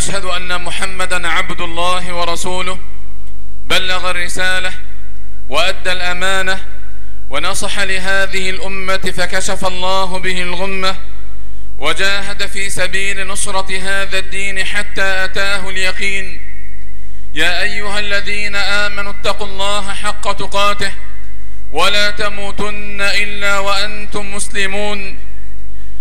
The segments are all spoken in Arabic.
واشهد أن محمدا عبد الله ورسوله بلغ الرسالة وأدى الأمانة ونصح لهذه الأمة فكشف الله به الغمة وجاهد في سبيل نصرة هذا الدين حتى أتاه اليقين. يا أيها الذين آمنوا اتقوا الله حق تقاته ولا تموتن إلا وأنتم مسلمون.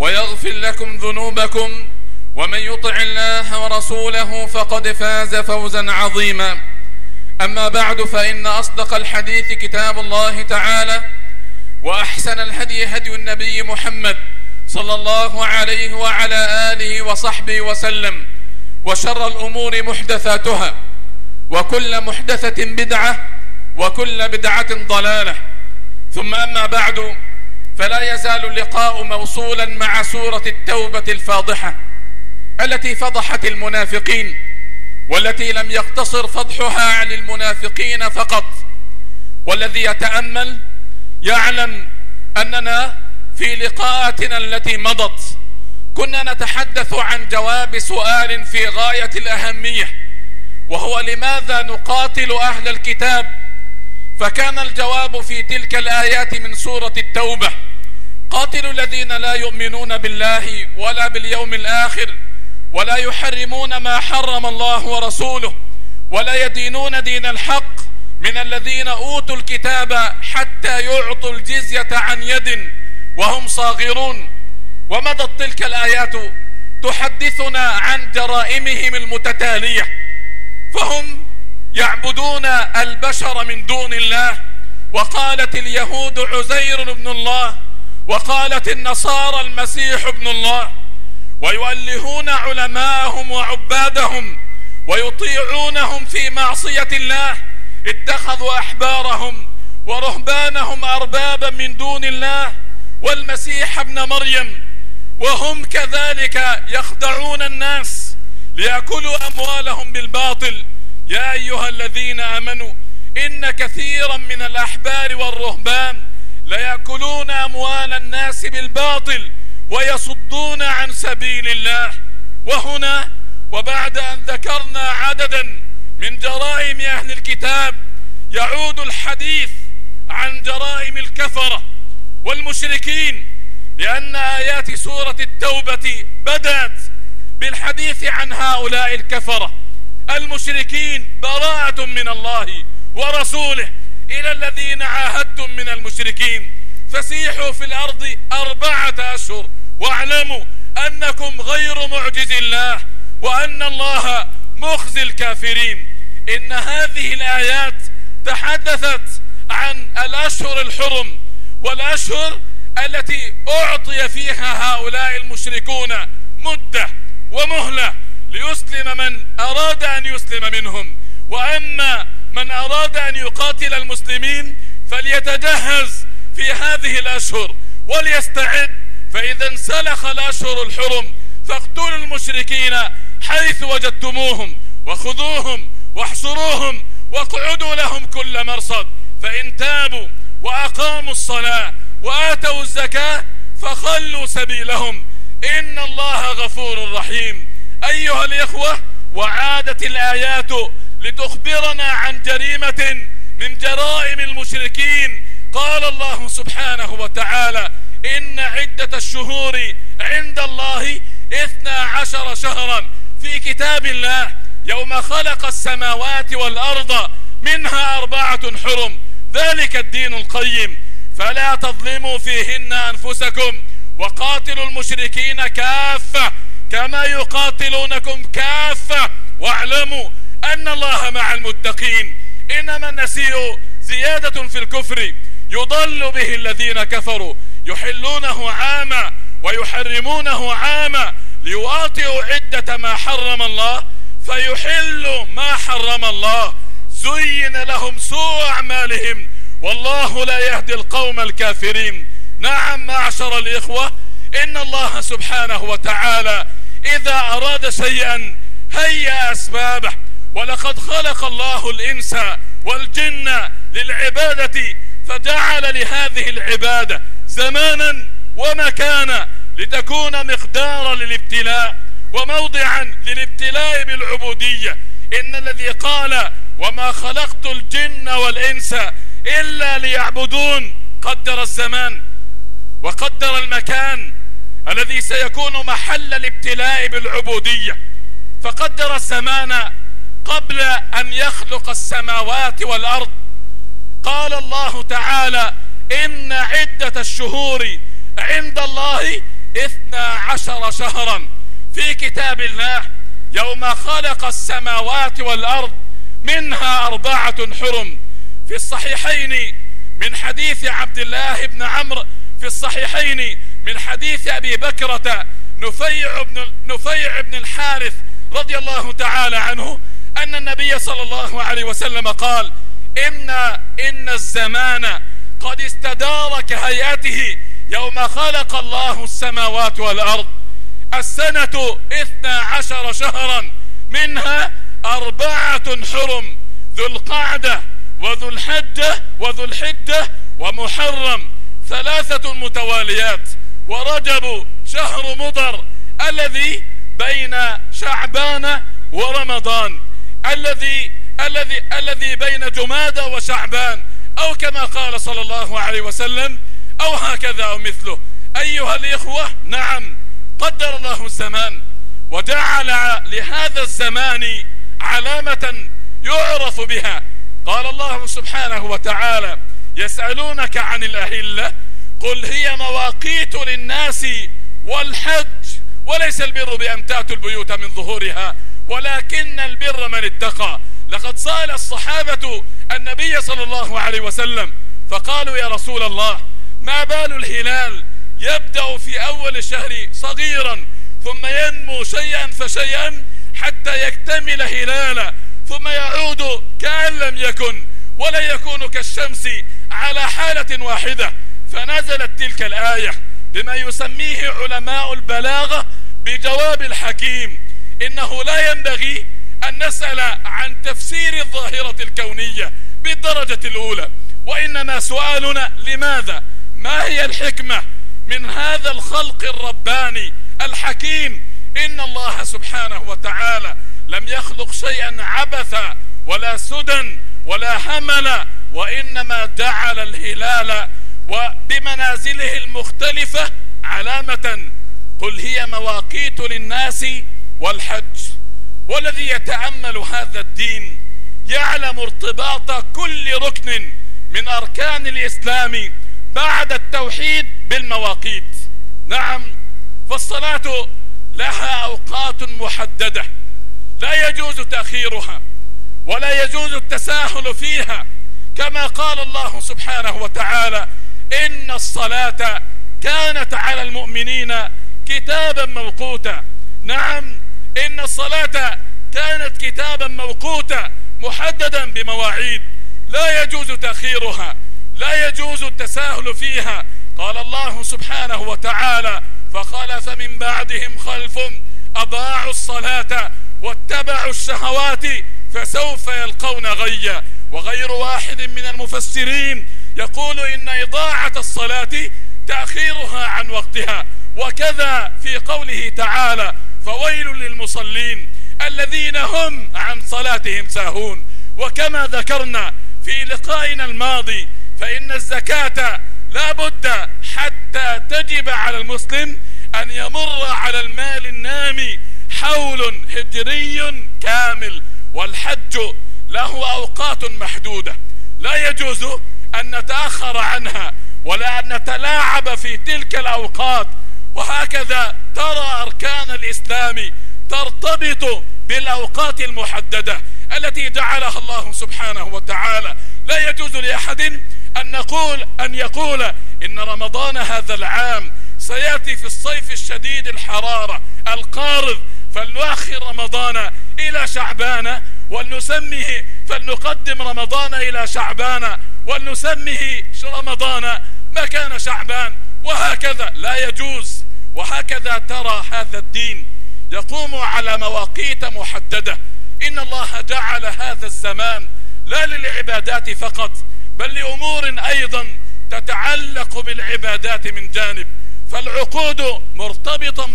ويغفر لكم ذنوبكم ومن يطع الله ورسوله فقد فاز فوزا عظيما. أما بعد فإن أصدق الحديث كتاب الله تعالى وأحسن الهدي هدي النبي محمد صلى الله عليه وعلى آله وصحبه وسلم وشر الأمور محدثاتها وكل محدثة بدعة وكل بدعة ضلالة. ثم أما بعد فلا يزال اللقاء موصولا مع سورة التوبة الفاضحة التي فضحت المنافقين والتي لم يقتصر فضحها عن المنافقين فقط. والذي يتأمل يعلم أننا في لقاءاتنا التي مضت كنا نتحدث عن جواب سؤال في غاية الأهمية وهو لماذا نقاتل أهل الكتاب؟ فكان الجواب في تلك الآيات من سورة التوبة. قاتلوا الذين لا يؤمنون بالله ولا باليوم الآخر ولا يحرمون ما حرم الله ورسوله ولا يدينون دين الحق من الذين أوتوا الكتاب حتى يعطوا الجزية عن يد وهم صاغرون. ومضت تلك الآيات تحدثنا عن جرائمهم المتتالية. فهم يعبدون البشر من دون الله. وقالت اليهود عزير ابن الله وقالت النصارى المسيح ابن الله ويؤلهون علماءهم وعبادهم ويطيعونهم في معصية الله اتخذوا أحبارهم ورهبانهم أربابا من دون الله والمسيح ابن مريم وهم كذلك يخدعون الناس ليأكلوا أموالهم بالباطل. يا أيها الذين آمنوا إن كثيرا من الأحبار والرهبان ليأكلون أموال الناس بالباطل ويصدون عن سبيل الله. وهنا وبعد أن ذكرنا عددا من جرائم أهل الكتاب يعود الحديث عن جرائم الكفرة والمشركين لأن آيات سورة التوبة بدأت بالحديث عن هؤلاء الكفرة. المشركين براءة من الله ورسوله. إلى الذين عاهدتم من المشركين. فسيحوا في الأرض أربعة أشهر. واعلموا أنكم غير معجز الله وأن الله مخزي الكافرين. إن هذه الآيات تحدثت عن الأشهر الحرم والأشهر التي أعطي فيها هؤلاء المشركون مدة ومهلة ليسلم من أراد أن يسلم منهم. وأما من أراد أن يقاتل المسلمين فليتجهز في هذه الأشهر وليستعد فإذا انسلخ الأشهر الحرم فاقتلوا المشركين حيث وجدتموهم وخذوهم واحصروهم واقعدوا لهم كل مرصد فإن تابوا وأقاموا الصلاة وآتوا الزكاة فخلوا سبيلهم. إن الله غفور رحيم. أيها الإخوة وعادت الآيات لتخبرنا عن جريمة من جرائم المشركين. قال الله سبحانه وتعالى إن عدة الشهور عند الله اثنا عشر شهرا. في كتاب الله يوم خلق السماوات والأرض منها أربعة حرم. ذلك الدين القيم. فلا تظلموا فيهن أنفسكم وقاتلوا المشركين كافة كما يقاتلونكم كافة. واعلموا أن الله مع المتقين. إنما النسيء زيادة في الكفر. يضل به الذين كفروا. يحلونه عاما ويحرمونه عاما ليواطئوا عدة ما حرم الله فيحلوا ما حرم الله. زين لهم سوء أعمالهم. والله لا يهدي القوم الكافرين. نعم معشر الإخوة إن الله سبحانه وتعالى إذا أراد شيئا هيأ أسبابه. ولقد خلق الله الإنس والجن للعبادة فجعل لهذه العبادة زمانا ومكانا لتكون مقدارا للابتلاء وموضعا للابتلاء بالعبودية. إن الذي قال وما خلقت الجن والإنس إلا ليعبدون قدر الزمان وقدر المكان الذي سيكون محل الابتلاء بالعبودية. فقدر الزمان قبل أن يخلق السماوات والأرض. قال الله تعالى إن عدة الشهور عند الله اثنا عشر شهرا. في كتاب الله يوم خلق السماوات والأرض منها أربعة حرم. في الصحيحين من حديث عبد الله بن عمرو في الصحيحين من حديث أبي بكرة نفيع بن, نفيع بن الحارث رضي الله تعالى عنه أن النبي صلى الله عليه وسلم قال إن, إن الزمان قد استدار كهيئته يوم خلق الله السماوات والأرض. السنة اثنا عشر شهرا منها أربعة حرم ذو القعدة وذو الحجة وذو الحجة ومحرم ثلاثة متواليات. ورجب شهر مضر الذي بين شعبان ورمضان. الذي الذي الذي بين جمادى وشعبان أو كما قال صلى الله عليه وسلم أو هكذا أو مثله. أيها الإخوة نعم قدر الله الزمان وجعل لهذا الزمان علامة يعرف بها. قال الله سبحانه وتعالى يسألونك عن الأهلة قل هي مواقيت للناس والحج وليس البر بأن تأتوا البيوت من ظهورها. ولكن البر من اتقى. لقد سأل الصحابة النبي صلى الله عليه وسلم فقالوا يا رسول الله ما بال الهلال يبدأ في أول الشهر صغيرا ثم ينمو شيئا فشيئا حتى يكتمل هلالا ثم يعود كأن لم يكن ولا يكون كالشمس على حالة واحدة. فنزلت تلك الآية بما يسميه علماء البلاغة بجواب الحكيم. إنه لا ينبغي أن نسأل عن تفسير الظاهرة الكونية بالدرجة الأولى وإنما سؤالنا لماذا؟ ما هي الحكمة من هذا الخلق الرباني الحكيم؟ إن الله سبحانه وتعالى لم يخلق شيئا عبثا ولا سدى ولا هملا وإنما جعل الهلال وبمنازله المختلفة علامة. قل هي مواقيت للناس والحج والذي يتأمل هذا الدين يعلم ارتباط كل ركن من أركان الإسلام بعد التوحيد بالمواقيت. نعم فالصلاة لها أوقات محددة. لا يجوز تأخيرها ولا يجوز التساهل فيها. كما قال الله سبحانه وتعالى إن الصلاة كانت على المؤمنين كتابا موقوتا. نعم إن الصلاة كانت كتابا موقوتا محددا بمواعيد. لا يجوز تأخيرها. لا يجوز التساهل فيها. قال الله سبحانه وتعالى فخلف من بعدهم خلف أضاعوا الصلاة واتبعوا الشهوات فسوف يلقون غيا. وغير واحد من المفسرين يقول إن إضاعة الصلاة تأخيرها عن وقتها. وكذا في قوله تعالى فويل للمصلين الذين هم عن صلاتهم ساهون. وكما ذكرنا في لقائنا الماضي فإن الزكاة لا بد حتى تجب على المسلم أن يمر على المال النامي حول هجري كامل. والحج له أوقات محدودة. لا يجوز أن نتأخر عنها ولا أن نتلاعب في تلك الأوقات وهكذا ترى أركان الإسلام ترتبط بالأوقات المحددة التي جعلها الله سبحانه وتعالى. لا يجوز لأحد أن نقول أن يقول إن رمضان هذا العام سيأتي في الصيف الشديد الحرارة القارض فلنؤخر رمضان إلى شعبان ولنسمه فلنقدم رمضان إلى شعبان ولنسمه رمضان مكان شعبان. وهكذا لا يجوز وهكذا ترى هذا الدين يقوم على مواقيت محددة. إن الله جعل هذا الزمان لا للعبادات فقط بل لأمور أيضا تتعلق بالعبادات من جانب. فالعقود مرتبطة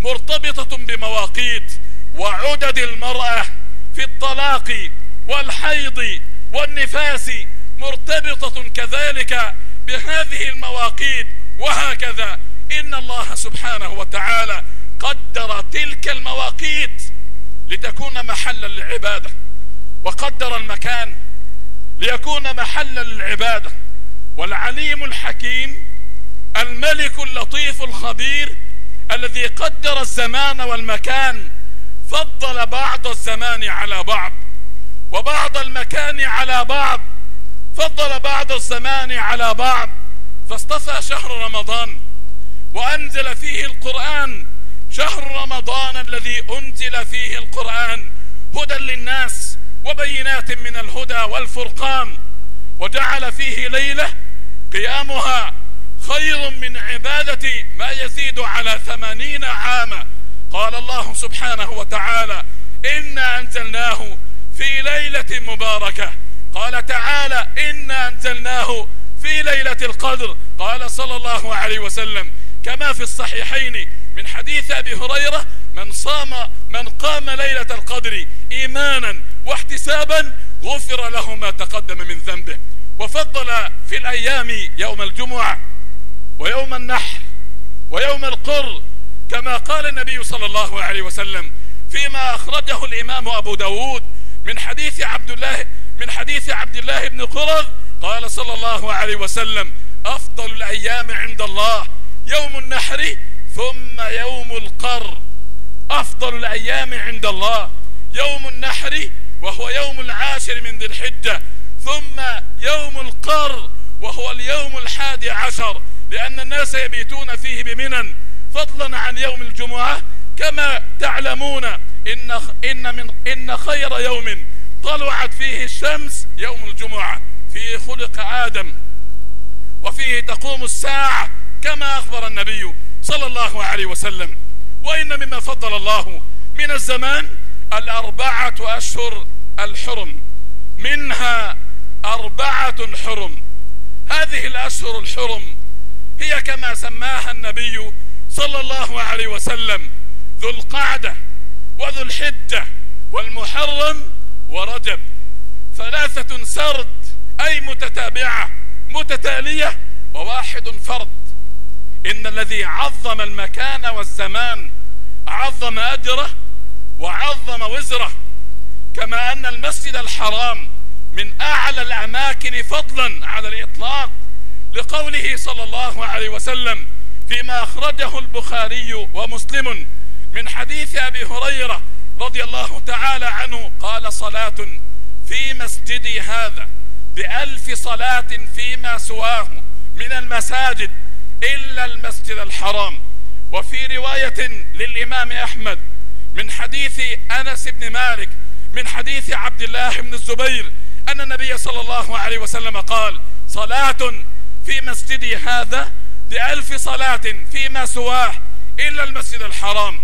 مرتبطة بمواقيت وعدد المرأة في الطلاق والحيض والنفاس مرتبطة كذلك بهذه المواقيت. وهكذا إن الله سبحانه وتعالى قدر تلك المواقيت لتكون محلا للعبادة وقدر المكان ليكون محلا للعبادة. والعليم الحكيم الملك اللطيف الخبير الذي قدر الزمان والمكان فضل بعض الزمان على بعض وبعض المكان على بعض فضل بعض الزمان على بعض. فاصطفى شهر رمضان وأنزل فيه القرآن شهر رمضان الذي أنزل فيه القرآن هدى للناس وبينات من الهدى والفرقان وجعل فيه ليلة قيامها خير من عبادة ما يزيد على ثمانين عاما. قال الله سبحانه وتعالى إنا أنزلناه في ليلة مباركة. قال تعالى إنا أنزلناه في ليلة القدر. قال صلى الله عليه وسلم كما في الصحيحين من حديث أبي هريرة من صام من قام ليلة القدر إيمانا واحتسابا غفر له ما تقدم من ذنبه. وفضل في الأيام يوم الجمعة ويوم النحر ويوم القر كما قال النبي صلى الله عليه وسلم فيما أخرجه الإمام أبو داود من حديث عبد الله من حديث عبد الله بن قرظ قال صلى الله عليه وسلم أفضل الأيام عند الله يوم النحر ثم يوم القر. أفضل الأيام عند الله. يوم النحر وهو يوم العاشر من ذي الحجة. ثم يوم القر وهو اليوم الحادي عشر. لأن الناس يبيتون فيه بمنن. فضلا عن يوم الجمعة كما تعلمون. إن, إن, من إن خير يوم طلعت فيه الشمس يوم الجمعة. فيه خلق آدم. وفيه تقوم الساعة كما أخبر النبي صلى الله عليه وسلم. وإن مما فضل الله من الزمان الأربعة أشهر الحرم. منها أربعة حرم. هذه الأشهر الحرم هي كما سماها النبي صلى الله عليه وسلم ذو القعدة وذو الحجة والمحرم ورجب. ثلاثة سرد أي متتابعة متتالية وواحد فرد. إن الذي عظم المكان والزمان عظم أجره وعظم وزره كما أن المسجد الحرام من أعلى الأماكن فضلا على الإطلاق لقوله صلى الله عليه وسلم فيما أخرجه البخاري ومسلم من حديث أبي هريرة رضي الله تعالى عنه قال صلاة في مسجدي هذا بألف صلاة فيما سواه من المساجد إلا المسجد الحرام. وفي رواية للإمام أحمد من حديث أنس بن مالك من حديث عبد الله بن الزبير أن النبي صلى الله عليه وسلم قال صلاة في مسجدي هذا بألف صلاة فيما سواه إلا المسجد الحرام.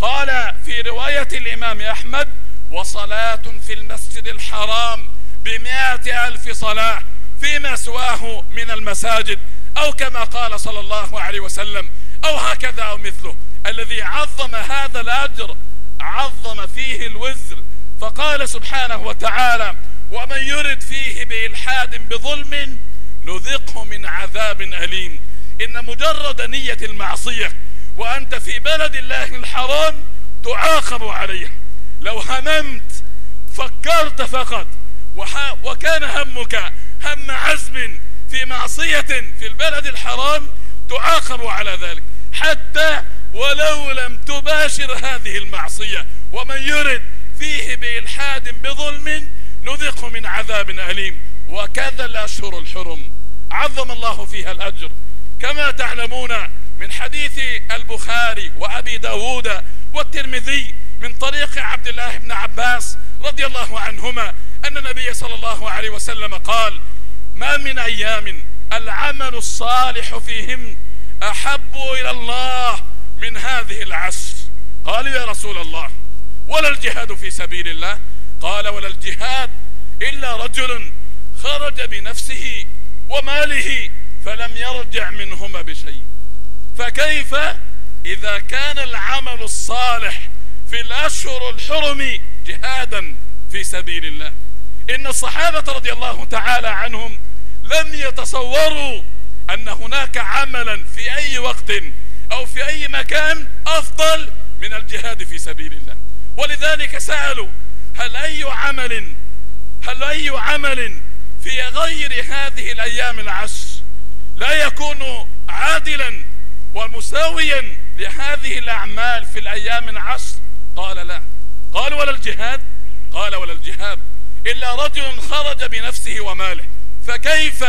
قال في رواية الإمام أحمد وصلاة في المسجد الحرام بمائة ألف صلاة فيما سواه من المساجد. أو كما قال صلى الله عليه وسلم أو هكذا أو مثله. الذي عظم هذا الأجر عظم فيه الوزر. فقال سبحانه وتعالى ومن يرد فيه بإلحاد بظلم نذقه من عذاب أليم. إن مجرد نية المعصية وأنت في بلد الله الحرام تعاقب عليه. لو هممت فكرت فقط. وكان همك هم عزم في معصية في البلد الحرام تعاقب على ذلك. حتى ولو لم تباشر هذه المعصية ومن يرد فيه بإلحاد بظلم نذقه من عذاب أليم. وكذا الأشهر الحرم. عظم الله فيها الأجر. كما تعلمون من حديث البخاري وأبي داود والترمذي من طريق عبد الله بن عباس رضي الله عنهما أن النبي صلى الله عليه وسلم قال ما من أيام العمل الصالح فيهم أحب إلى الله من هذه العشر قالوا يا رسول الله ولا الجهاد في سبيل الله؟ قال ولا الجهاد إلا رجل خرج بنفسه وماله فلم يرجع منهما بشيء. فكيف إذا كان العمل الصالح في الأشهر الحرم جهادا في سبيل الله؟ إن الصحابة رضي الله تعالى عنهم لم يتصوروا أن هناك عملا في أي وقت أو في أي مكان أفضل من الجهاد في سبيل الله. ولذلك سألوا هل أي عمل هل أي عمل في غير هذه الأيام العشر لا يكون عادلا ومساويا لهذه الأعمال في الأيام العشر؟ قال لا. قال ولا الجهاد؟ قال ولا الجهاد. إلا رجل خرج بنفسه وماله. فكيف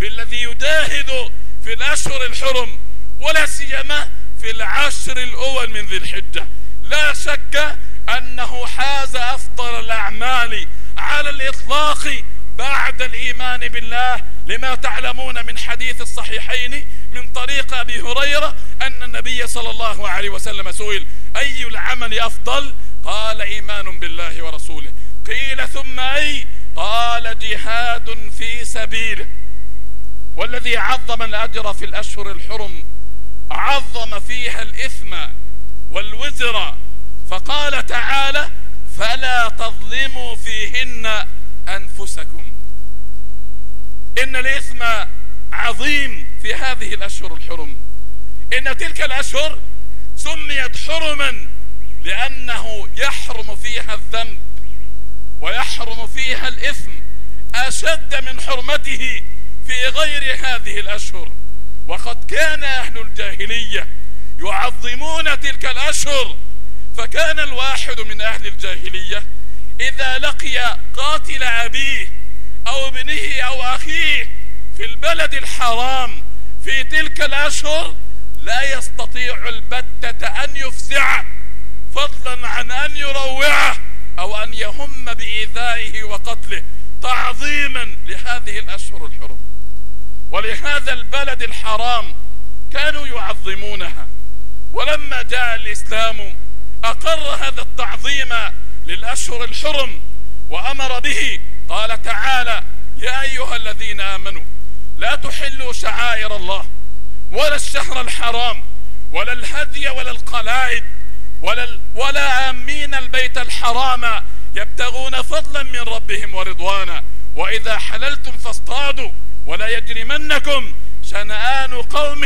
بالذي يجاهد في الأشهر الحرم ولا سيما في العشر الأول من ذي الحجة؟ لا شك أنه حاز أفضل الأعمال على الإطلاق بعد الإيمان بالله. لما تعلمون من حديث الصحيحين من طريق أبي هريرة أن النبي صلى الله عليه وسلم سئل أي العمل أفضل؟ قال إيمان بالله ورسوله. قيل ثم أي؟ قال جهاد في سبيله. والذي عظم الأجر في الأشهر الحرم عظم فيها الإثم والوزر. فقال تعالى فلا تظلموا فيهن أنفسكم. إن الإثم عظيم في هذه الأشهر الحرم. إن تلك الأشهر سميت حرما لأنه يحرم فيها الذنب. ويحرم فيها الإثم أشد من حرمته في غير هذه الأشهر. وقد كان أهل الجاهلية يعظمون تلك الأشهر فكان الواحد من أهل الجاهلية إذا لقي قاتل أبيه أو ابنه أو أخيه في البلد الحرام في تلك الأشهر لا يستطيع البتة أن يفزعه فضلا عن أن يروعه. أو أن يهم بإيذائه وقتله تعظيما لهذه الأشهر الحرم. ولهذا البلد الحرام كانوا يعظمونها. ولما جاء الإسلام أقر هذا التعظيم للأشهر الحرم وأمر به قال تعالى يا أيها الذين آمنوا لا تحلوا شعائر الله ولا الشهر الحرام ولا الهدي ولا القلائد ولا, ولا آمين البيت الحرام يبتغون فضلا من ربهم ورضوانا. وإذا حللتم فاصطادوا ولا يجرمنكم شنآن قوم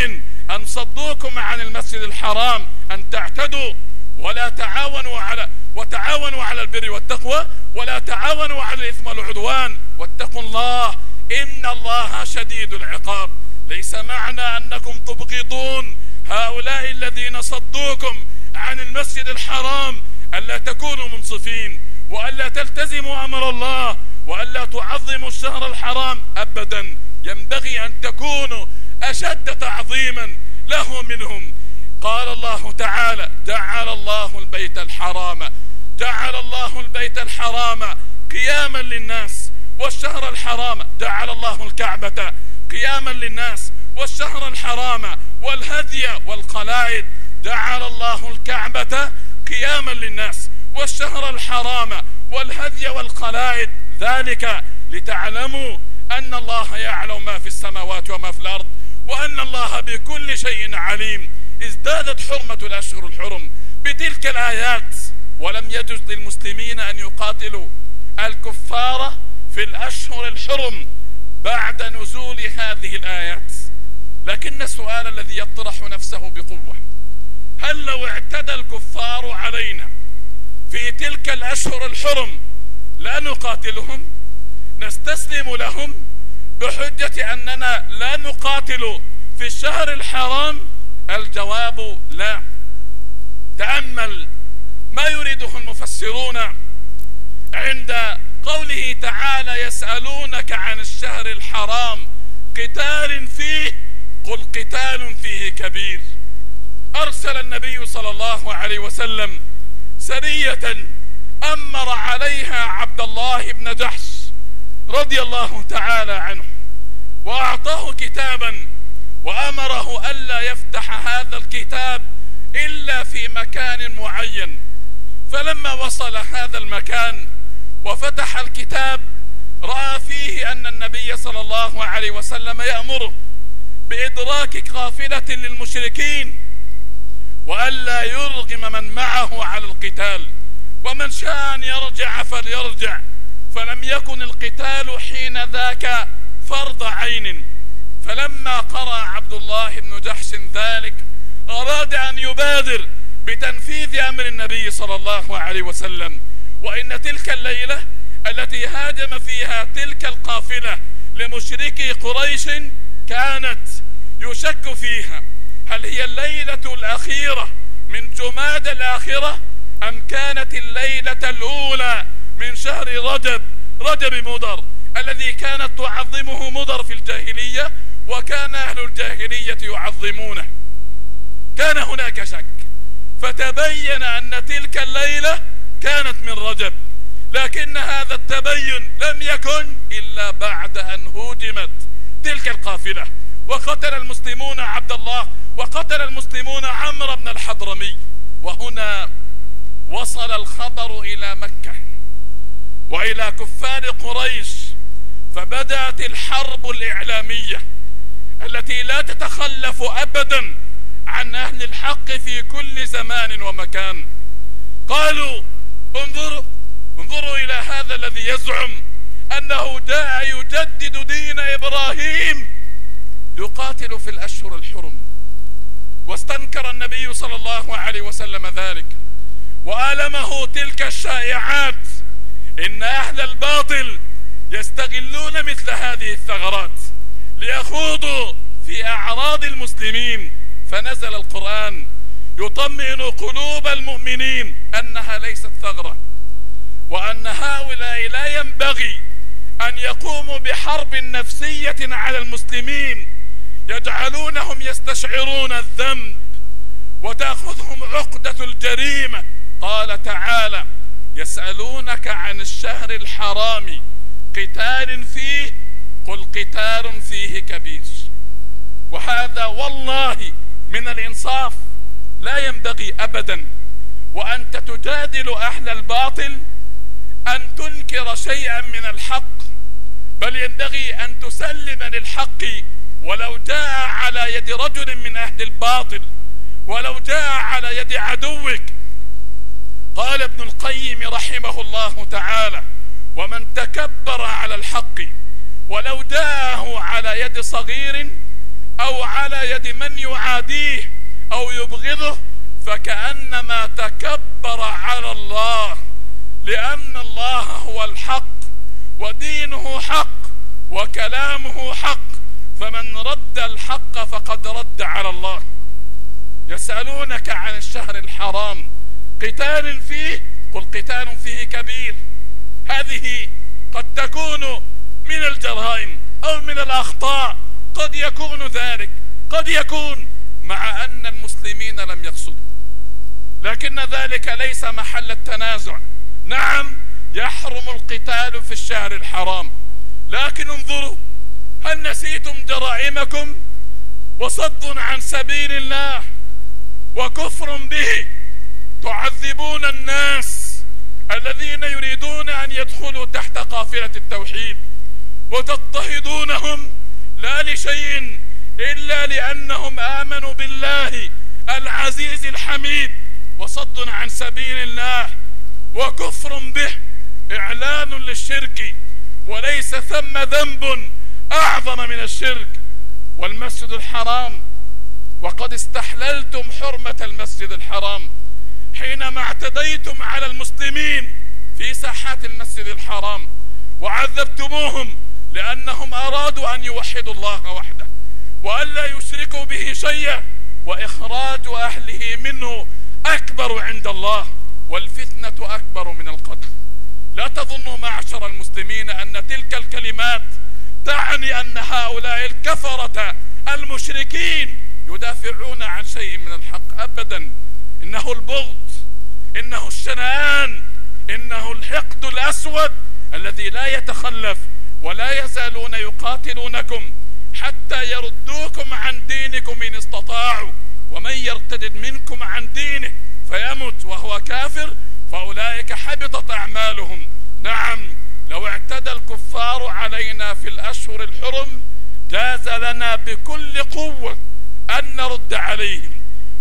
أن صدوكم عن المسجد الحرام أن تعتدوا. ولا تعاونوا على وتعاونوا على البر والتقوى. ولا تعاونوا على الإثم والعدوان. واتقوا الله إن الله شديد العقاب. ليس معنى أنكم تبغضون هؤلاء الذين صدوكم عن المسجد الحرام ألا تكونوا منصفين وألا تلتزموا أمر الله وألا تعظموا الشهر الحرام أبدا. ينبغي أن تكونوا أشد تعظيما له منهم. قال الله تعالى جعل الله البيت الحرام. جعل الله البيت الحرام قياما للناس والشهر الحرام. جعل الله الكعبة قياما للناس والشهر الحرام والهدي والقلائد جعل الله الكعبة قياما للناس والشهر الحرام والهدي والقلائد. ذلك لتعلموا أن الله يعلم ما في السماوات وما في الأرض وأن الله بكل شيء عليم. ازدادت حرمة الأشهر الحرم بتلك الآيات ولم يجوز للمسلمين أن يقاتلوا الكفار في الأشهر الحرم بعد نزول هذه الآيات. لكن السؤال الذي يطرح نفسه بقوة هل لو اعتدى الكفار علينا في تلك الأشهر الحرم لا نقاتلهم؟ نستسلم لهم بحجة أننا لا نقاتل في الشهر الحرام؟ الجواب لا. تأمل ما يريده المفسرون عند قوله تعالى يسألونك عن الشهر الحرام قتال فيه؟ قل قتال فيه كبير. أرسل النبي صلى الله عليه وسلم سرية أمر عليها عبد الله بن جحش رضي الله تعالى عنه وأعطاه كتابا وأمره ألا يفتح هذا الكتاب إلا في مكان معين. فلما وصل هذا المكان وفتح الكتاب رأى فيه أن النبي صلى الله عليه وسلم يأمره بإدراك قافلة للمشركين وألا يرغم من معه على القتال. ومن شاء أن يرجع فليرجع. فلم يكن القتال حين ذاك فرض عين. فلما قرأ عبد الله بن جحش ذلك أراد أن يبادر بتنفيذ أمر النبي صلى الله عليه وسلم. وإن تلك الليلة التي هاجم فيها تلك القافلة لمشركي قريش كانت يشك فيها. هل هي الليلة الأخيرة من جماد الآخرة أم كانت الليلة الأولى من شهر رجب؟ رجب مضر الذي كانت تعظمه مضر في الجاهلية وكان أهل الجاهلية يعظمونه. كان هناك شك فتبين أن تلك الليلة كانت من رجب لكن هذا التبين لم يكن إلا بعد أن هوجمت تلك القافلة. وقتل المسلمون عبد الله وقتل المسلمون عمرو بن الحضرمي. وهنا وصل الخبر إلى مكة وإلى كفار قريش فبدأت الحرب الإعلامية التي لا تتخلف أبدا عن أهل الحق في كل زمان ومكان. قالوا انظروا انظروا إلى هذا الذي يزعم أنه جاء يجدد دين إبراهيم. يقاتل في الأشهر الحرم. واستنكر النبي صلى الله عليه وسلم ذلك. وآلمه تلك الشائعات. إن أهل الباطل يستغلون مثل هذه الثغرات ليخوضوا في أعراض المسلمين. فنزل القرآن يطمئن قلوب المؤمنين أنها ليست ثغرة وأن هؤلاء لا ينبغي أن يقوموا بحرب نفسية على المسلمين يجعلونهم يستشعرون الذنب وتأخذهم عقدة الجريمة. قال تعالى يسألونك عن الشهر الحرام قتال فيه؟ قل قتال فيه كبير. وهذا والله من الإنصاف لا ينبغي أبدا. وأنت تجادل أهل الباطل أن تنكر شيئا من الحق بل ينبغي أن تسلم للحق ولو جاء على يد رجل من أهل الباطل ولو جاء على يد عدوك. قال ابن القيم رحمه الله تعالى ومن تكبر على الحق ولو جاءه على يد صغير أو على يد من يعاديه أو يبغضه فكأنما تكبر على الله لأن الله هو الحق ودينه حق وكلامه حق. فمن رد الحق فقد رد على الله. يسألونك عن الشهر الحرام قتال فيه؟ قل قتال فيه كبير. هذه قد تكون من الجرائم أو من الأخطاء قد يكون ذلك قد يكون مع أن المسلمين لم يقصدوا. لكن ذلك ليس محل التنازع. نعم يحرم القتال في الشهر الحرام لكن انظروا هل نسيتم جرائمكم وصد عن سبيل الله وكفر به. تعذبون الناس الذين يريدون أن يدخلوا تحت قافلة التوحيد وتضطهدونهم لا لشيء إلا لأنهم آمنوا بالله العزيز الحميد. وصد عن سبيل الله وكفر به إعلان للشرك وليس ثم ذنب أعظم من الشرك والمسجد الحرام. وقد استحللتم حرمة المسجد الحرام حينما اعتديتم على المسلمين في ساحات المسجد الحرام وعذبتموهم لأنهم أرادوا أن يوحدوا الله وحده وألا يشركوا به شيئا وإخراج أهله منه أكبر عند الله والفتنة أكبر من القتل. لا تظنوا معشر المسلمين أن تلك الكلمات تعني أن هؤلاء الكفرة المشركين يدافعون عن شيء من الحق أبدا. إنه البغض إنه الشنآن إنه الحقد الأسود الذي لا يتخلف ولا يزالون يقاتلونكم حتى يردوكم عن دينكم إن استطاعوا. ومن يرتد منكم عن دينه فيمت وهو كافر فأولئك حبطت أعمالهم. نعم. لو اعتدى الكفار علينا في الأشهر الحرم جاز لنا بكل قوة أن نرد عليهم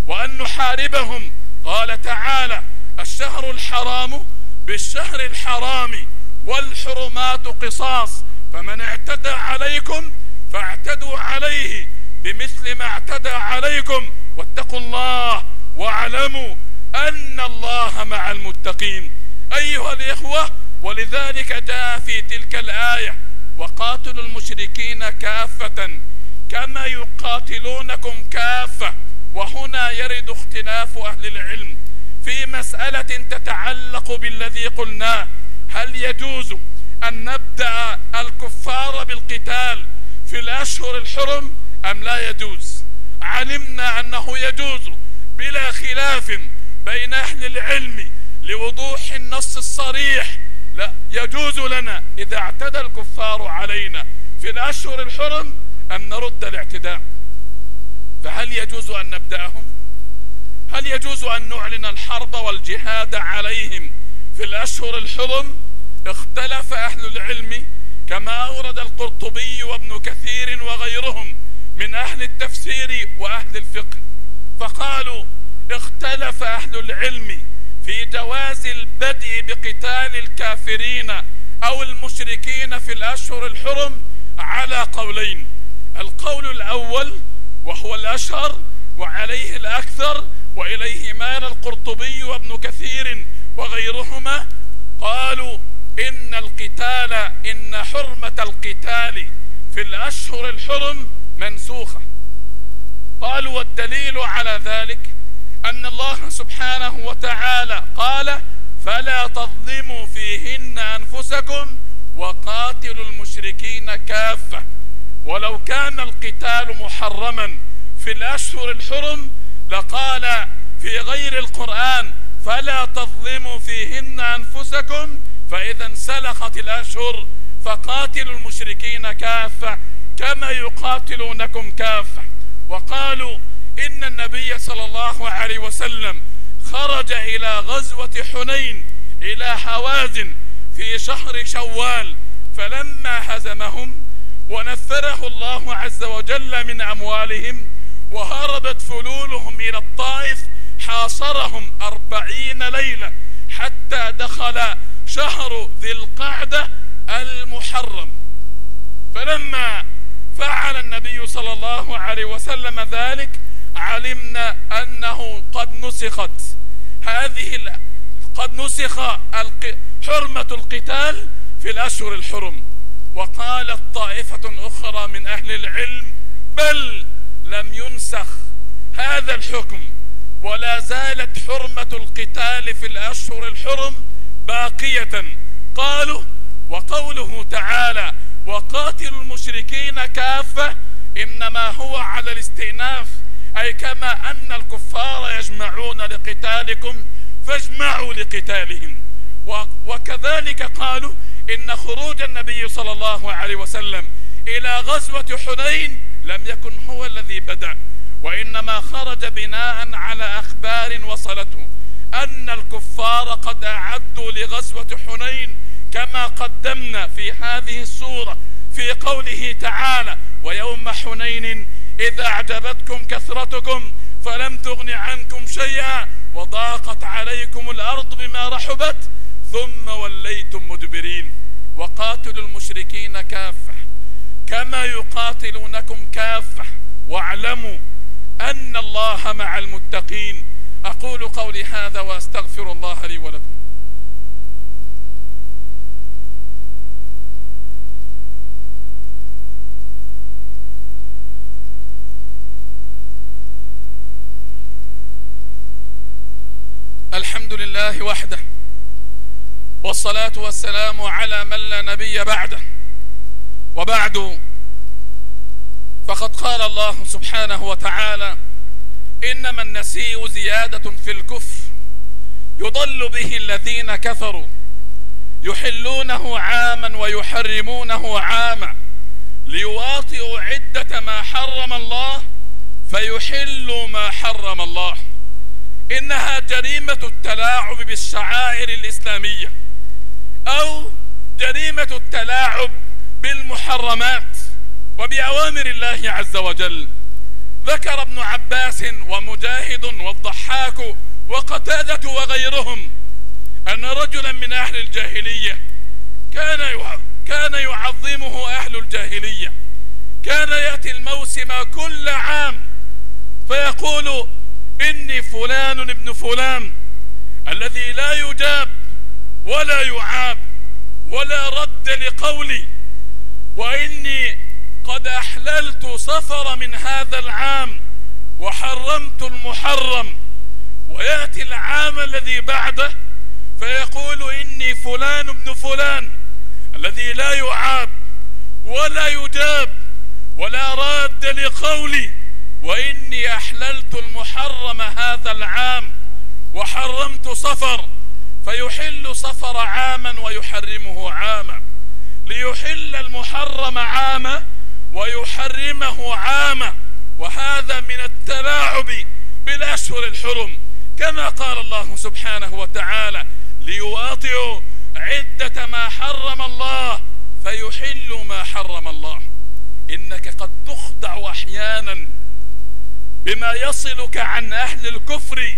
وأن نحاربهم. قال تعالى الشهر الحرام بالشهر الحرام والحرمات قصاص فمن اعتدى عليكم فاعتدوا عليه بمثل ما اعتدى عليكم. واتقوا الله واعلموا أن الله مع المتقين. أيها الإخوة ولذلك جاء في تلك الآية وقاتلوا المشركين كافة كما يقاتلونكم كافة. وهنا يرد اختلاف أهل العلم في مسألة تتعلق بالذي قلناه هل يجوز أن نبدأ الكفار بالقتال في الأشهر الحرم أم لا يجوز؟ علمنا أنه يجوز بلا خلاف بين أهل العلم لوضوح النص الصريح لا يجوز لنا إذا اعتدى الكفار علينا في الأشهر الحرم أن نرد الاعتداء. فهل يجوز أن نبدأهم؟ هل يجوز أن نعلن الحرب والجهاد عليهم في الأشهر الحرم؟ اختلف أهل العلم كما أورد القرطبي وابن كثير وغيرهم من أهل التفسير وأهل الفقه. فقالوا اختلف أهل العلم في جواز البدء بقتال الكافرين أو المشركين في الأشهر الحرم على قولين. القول الأول وهو الأشهر وعليه الأكثر وإليه مال القرطبي وابن كثير وغيرهما قالوا إن القتال إن حرمة القتال في الأشهر الحرم منسوخة. قالوا والدليل على ذلك أن الله سبحانه وتعالى قال فلا تظلموا فيهن أنفسكم وقاتلوا المشركين كافة. ولو كان القتال محرما في الأشهر الحرم لقال في غير القرآن فلا تظلموا فيهن أنفسكم فإذا انسلخت الأشهر فقاتلوا المشركين كافة كما يقاتلونكم كافة وقالوا إن النبي صلى الله عليه وسلم خرج إلى غزوة حنين إلى حوازن في شهر شوال فلما هزمهم ونفره الله عز وجل من أموالهم وهربت فلولهم إلى الطائف حاصرهم أربعين ليلة حتى دخل شهر ذي القعدة المحرم. فلما فعل النبي صلى الله عليه وسلم ذلك علمنا أنه قد نسخت. هذه قد نسخ حرمة القتال في الأشهر الحرم. وقالت طائفة أخرى من أهل العلم بل لم ينسخ هذا الحكم. ولا زالت حرمة القتال في الأشهر الحرم باقية. قالوا وقوله تعالى وقاتلوا المشركين كافة إنما هو على الاستئناف أي كما أن الكفار يجمعون لقتالكم فاجمعوا لقتالهم. وكذلك قالوا إن خروج النبي صلى الله عليه وسلم إلى غزوة حنين لم يكن هو الذي بدأ وإنما خرج بناء على أخبار وصلته أن الكفار قد أعدوا لغزوة حنين كما قدمنا في هذه السورة في قوله تعالى ويوم حنين إذا أعجبتكم كثرتكم فلم تغن عنكم شيئا وضاقت عليكم الأرض بما رحبت ثم وليتم مدبرين. وقاتلوا المشركين كافة كما يقاتلونكم كافة. واعلموا أن الله مع المتقين. أقول قولي هذا وأستغفر الله لي ولكم. الحمد لله وحده والصلاة والسلام على من لا نبي بعده. وبعد فقد قال الله سبحانه وتعالى إنما النسيء زيادة في الكفر يضل به الذين كفروا يحلونه عاما ويحرمونه عاما ليواطئوا عدة ما حرم الله فيحلوا ما حرم الله. إنها جريمة التلاعب بالشعائر الإسلامية أو جريمة التلاعب بالمحرمات وبأوامر الله عز وجل. ذكر ابن عباس ومجاهد والضحاك وقتادة وغيرهم أن رجلا من أهل الجاهلية كان كان يعظمه أهل الجاهلية. كان يأتي الموسم كل عام فيقول إني فلان ابن فلان الذي لا يجاب ولا يعاب ولا رد لقولي وإني قد أحللت صفر من هذا العام وحرمت المحرم ويأتي العام الذي بعده فيقول إني فلان ابن فلان الذي لا يعاب ولا يجاب ولا راد لقولي. وإني أحللت المحرم هذا العام وحرمت صفر فيحل صفر عاما ويحرمه عاما. ليحل المحرم عاما ويحرمه عاما. وهذا من التلاعب بالأشهر الحرم. كما قال الله سبحانه وتعالى ليواطئوا عدة ما حرم الله فيحلوا ما حرم الله. إنك قد تخدع أحيانا بما يصلك عن أهل الكفر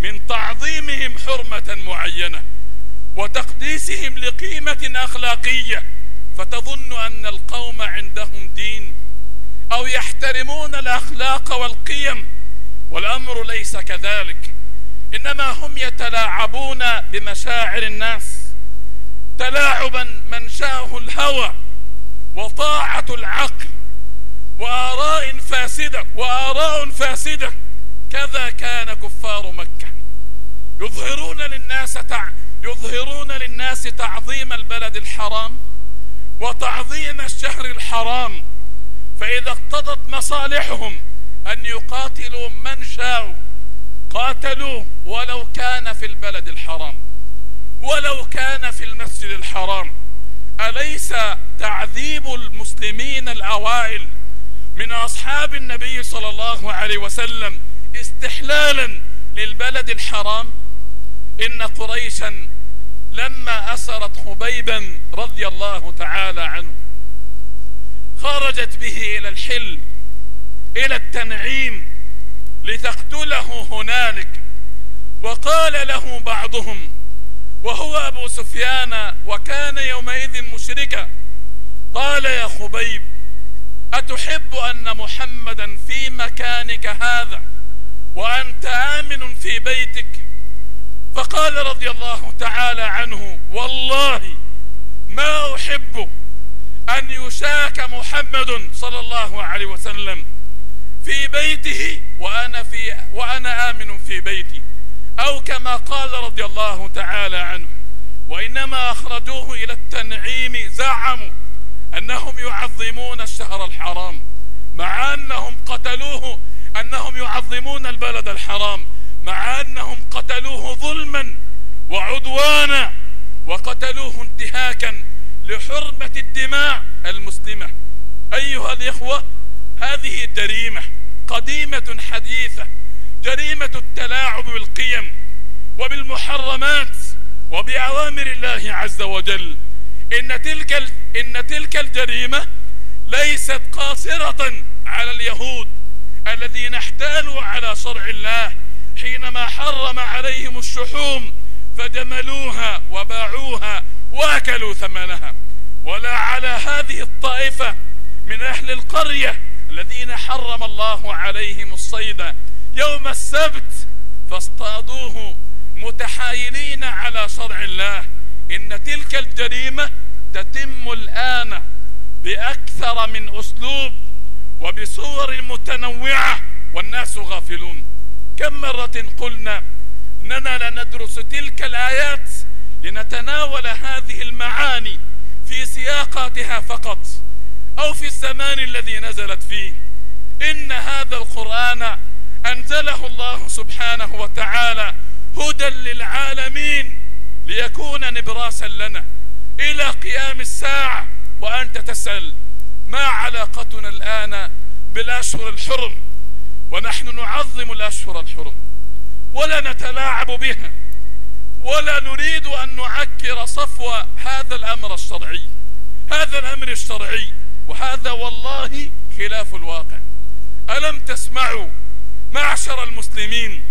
من تعظيمهم حرمة معينة وتقديسهم لقيمة أخلاقية فتظن أن القوم عندهم دين أو يحترمون الأخلاق والقيم والأمر ليس كذلك. إنما هم يتلاعبون بمشاعر الناس تلاعبا منشأه الهوى وطاعة العقل وآراء فاسدة وآراء فاسدة. كذا كان كفار مكة. يظهرون للناس تع... يظهرون للناس تعظيم البلد الحرام وتعظيم الشهر الحرام. فإذا اقتضت مصالحهم أن يقاتلوا من شاءوا قاتلوه ولو كان في البلد الحرام. ولو كان في المسجد الحرام. أليس تعذيب المسلمين الأوائل من أصحاب النبي صلى الله عليه وسلم استحلالا للبلد الحرام. إن قريشا لما أسرت خبيبا رضي الله تعالى عنه خرجت به إلى الحل إلى التنعيم لتقتله هنالك. وقال له بعضهم وهو أبو سفيان وكان يومئذ مشركا قال يا خبيب أتحب أن محمدا في مكانك هذا وأنت آمن في بيتك؟ فقال رضي الله تعالى عنه والله ما أحب أن يشاك محمد صلى الله عليه وسلم في بيته وأنا, في وأنا آمن في بيتي. أو كما قال رضي الله تعالى عنه وإنما أخرجوه إلى التنعيم زعموا أنهم يعظمون الشهر الحرام مع أنهم قتلوه أنهم يعظمون البلد الحرام مع أنهم قتلوه ظلما وعدوانا وقتلوه انتهاكا لحرمة الدماء المسلمة. أيها الإخوة هذه جريمة قديمة حديثة جريمة التلاعب بالقيم وبالمحرمات وبأوامر الله عز وجل. إن تلك إن تلك الجريمة ليست قاصرة على اليهود الذين احتالوا على شرع الله. حينما حرم عليهم الشحوم فجملوها وباعوها وأكلوا ثمنها. ولا على هذه الطائفة من أهل القرية الذين حرم الله عليهم الصيد. يوم السبت فاصطادوه متحايلين على شرع الله. إن تلك الجريمة تتم الآن بأكثر من أسلوب وبصور متنوعة والناس غافلون. كم مرة قلنا أننا لندرس تلك الآيات لنتناول هذه المعاني في سياقاتها فقط أو في الزمان الذي نزلت فيه. إن هذا القرآن أنزله الله سبحانه وتعالى هدى للعالمين. ليكون نبراسا لنا إلى قيام الساعة وأنت تسأل ما علاقتنا الآن بالأشهر الحرم؟ ونحن نعظم الأشهر الحرم ولا نتلاعب بها ولا نريد أن نعكر صفو هذا الأمر الشرعي. هذا الأمر الشرعي وهذا والله خلاف الواقع. ألم تسمعوا معشر المسلمين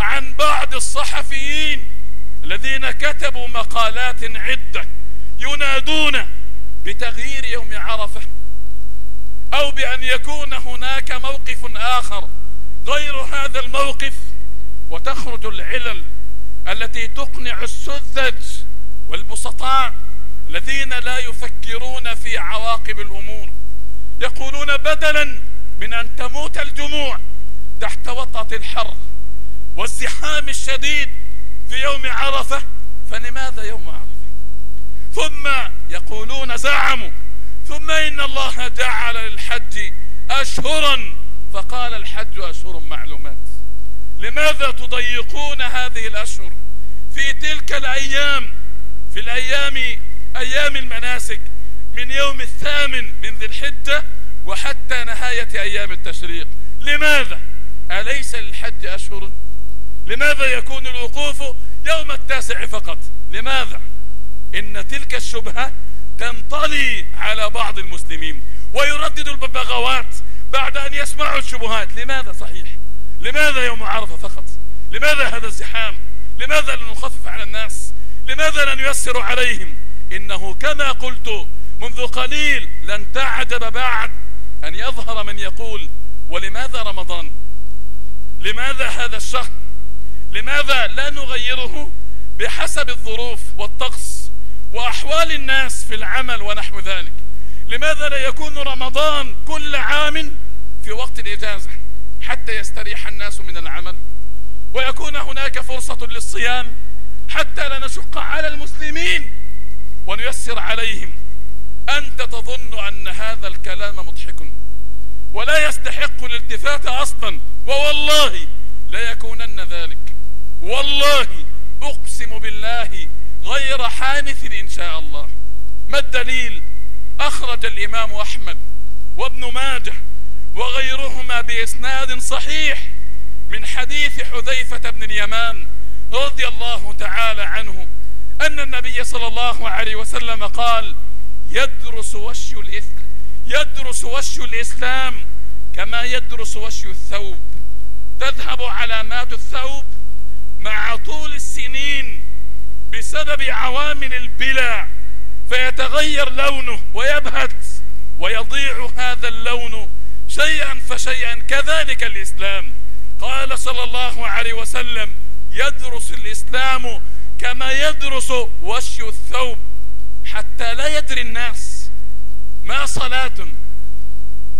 عن بعض الصحفيين الذين كتبوا مقالات عدة ينادون بتغيير يوم عرفة أو بأن يكون هناك موقف آخر غير هذا الموقف. وتخرج العلل التي تقنع السذج والبسطاء الذين لا يفكرون في عواقب الأمور. يقولون بدلا من أن تموت الجموع تحت وطأة الحر والزحام الشديد في يوم عرفة فلماذا يوم عرفة؟ ثم يقولون زعموا. ثم إن الله جعل للحج اشهرا فقال الحج أشهر معلومات. لماذا تضيقون هذه الأشهر؟ في تلك الأيام في الأيام أيام المناسك من يوم الثامن من ذي الحجة وحتى نهاية أيام التشريق. لماذا؟ أليس للحج أشهر؟ لماذا يكون الوقوف يوم التاسع فقط؟ لماذا؟ إن تلك الشبهة تنطلي على بعض المسلمين ويردد الببغاوات بعد أن يسمعوا الشبهات. لماذا؟ صحيح. لماذا يوم عرفة فقط؟ لماذا هذا الزحام؟ لماذا لا نخفف على الناس؟ لماذا لا نيسر عليهم؟ إنه كما قلت منذ قليل لن تعجب بعد أن يظهر من يقول ولماذا رمضان؟ لماذا هذا الشهر؟ لماذا لا نغيره بحسب الظروف والطقس وأحوال الناس في العمل ونحو ذلك؟ لماذا لا يكون رمضان كل عام في وقت الإجازة حتى يستريح الناس من العمل؟ ويكون هناك فرصة للصيام حتى لا نشق على المسلمين ونيسر عليهم. أنت تظن أن هذا الكلام مضحك. ولا يستحق الالتفات أصلا. ووالله لا يكونن ذلك. والله أقسم بالله غير حانث إن شاء الله. ما الدليل؟ أخرج الإمام أحمد وابن ماجه وغيرهما بإسناد صحيح من حديث حذيفة بن اليمان رضي الله تعالى عنه أن النبي صلى الله عليه وسلم قال يدرس وشي الإثم يدرس وشي الإسلام كما يدرس وشي الثوب. تذهب علامات الثوب مع طول السنين بسبب عوامل البلع فيتغير لونه ويبهت ويضيع هذا اللون شيئا فشيئا. كذلك الإسلام. قال صلى الله عليه وسلم يدرس الإسلام كما يدرس وشي الثوب حتى لا يدري الناس ما صلاة